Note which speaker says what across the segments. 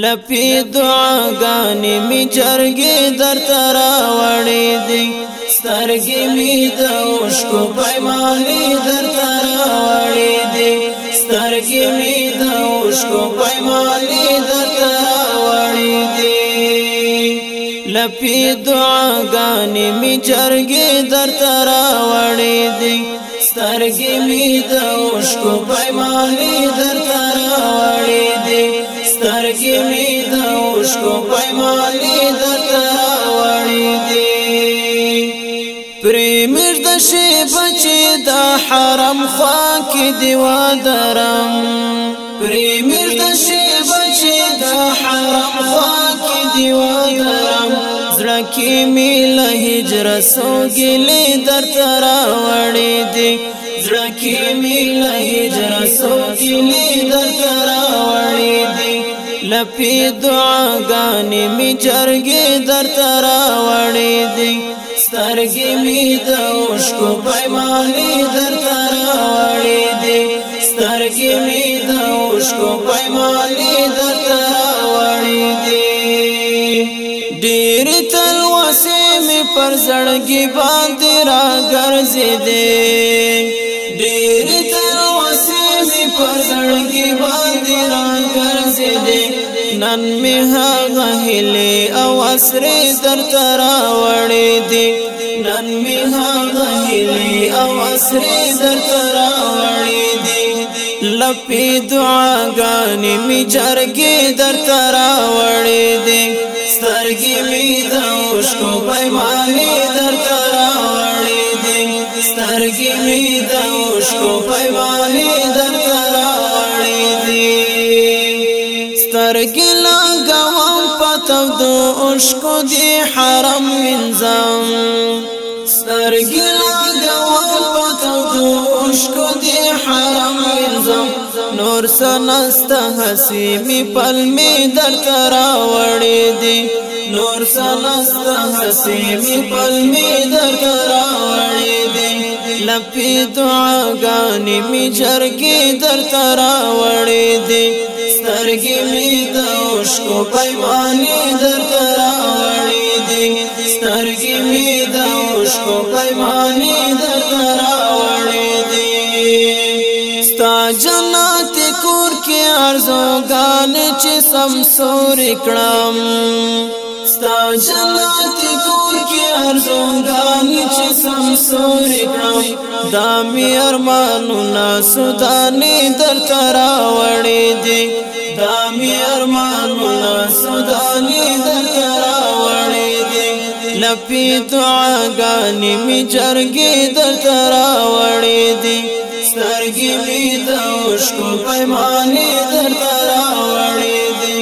Speaker 1: لپی دعاګانې می چرګې درته راوړې دي سترګې می د اوښکو پیمانې درته راوړې دي سترګې می د اوښکو پیمانې درته راوړې دي لپی دعاګانې می چرګې درته راوړې دي سترګې می د اوښکو پیمانې درته د اوښکو پیمانې درته وړي دي پرې مېرد شي بچي د حرم خوا کې دی ودرم پرې مېرد شي بچي د حرم خوا کې دی ودرم زړه کې مې له هجر سوګلې درته راوړې دي زړه کې مې له هجر سوګلې درته ټپی دعاګانې می جرګې درته راوړې دي سترګې می د اوښکو پیمانې درته راوړې دي سترګې می د اوښکو پیمانې درته راوړې دي ډېر تل وسې می پر زړګي باندې راګرځې دي ډېر تل وسې می پر زړګي باندې جان می هغه هله او اسره در تراوړې دي نن می هغه هله او اسره در تراوړې دي لپی دعاګانې می جرګې در تراوړې دي سترګې می د اوښکو پیمانې در تراوړې دي سترګې می د اوښکو پیمانې در تراوړې د اوشکو دی حرم وینځم سترګې لګوم په تو اوشکو دی حرم وینځم نور سنست حسی می پل می در کرا وړې دی نور سنست حسی می پل می در کرا وړې دی لپی دعا غانی می جرګې در ترا وړې دی سترګې می د اوښکو پیمانې درته راوړې دي سترګې می د اوښکو پیمانې درته راوړې دي ستا جنات کور کې ارزوګان چې سم سور کړم ستا جنات کور کې ارزوګان چې سم سور کړم دامی ارمانو ناسو دانی در تراوڑی دی دا می ارمانونه سودانی درکرا وړي دي لپی دعاګانې می جرګې درکرا وړي دي سترګې می د اوښکو پیمانې درکرا وړي دي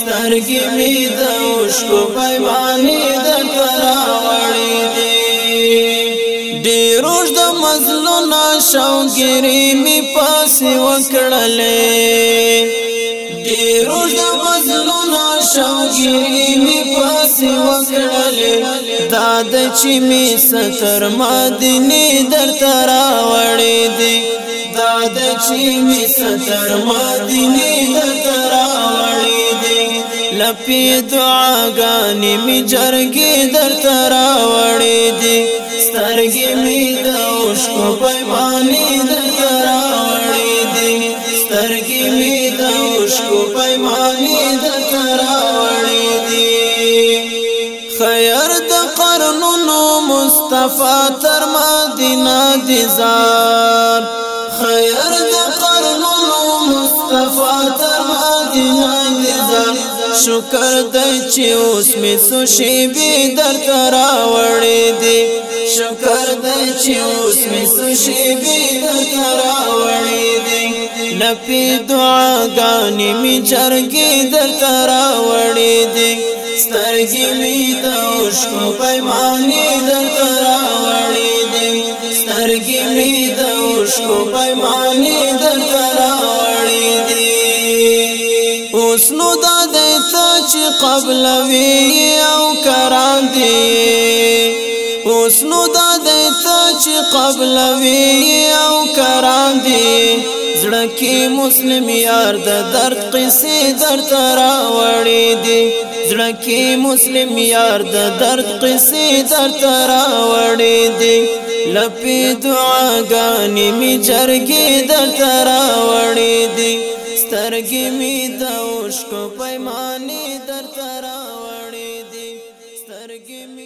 Speaker 1: سترګې می د اوښکو پیمانې درکرا وړي دي ډیروش د مزلو ناشاو ګری می پاسې وکړلې پیروز د مظلوم شوګيري می پاس وکړل داد چې می ستر مدینه در ترا وړې دي داد چې می ستر مدینه در ترا وړې دي لپی دعاګانې می جرګې در ترا وړې دي سترګې می د اوښکو پیمانې در غیر د قرنونو مصطفی تر مدینه دی زار خیر د قرنونو مصطفی تر مدینه دی زار شکر دای چې اوس می سوشي به در ترا وړې دی شکر دای چې اوس می سوشي به در ترا وړې دی لپی دعا غانی می جرګي در ترا وړې دی سترګې می د اوښکو پیمانې درته راوړې دي سترګې می د اوښکو پیمانې درته راوړې دي اوس نو دا د تا چې قبل وی او کران دي اوس نو دا د تا چې قبل وی او کران دي زړه کې مسلم یار د درد قصې درته راوړې دي زړه کې مسلم یار د درد قصې درته راوړې دي لپی دعاګانې می چرګې درته راوړې دي سترګې می د اوښکو پیمانې درته راوړې دي سترګې می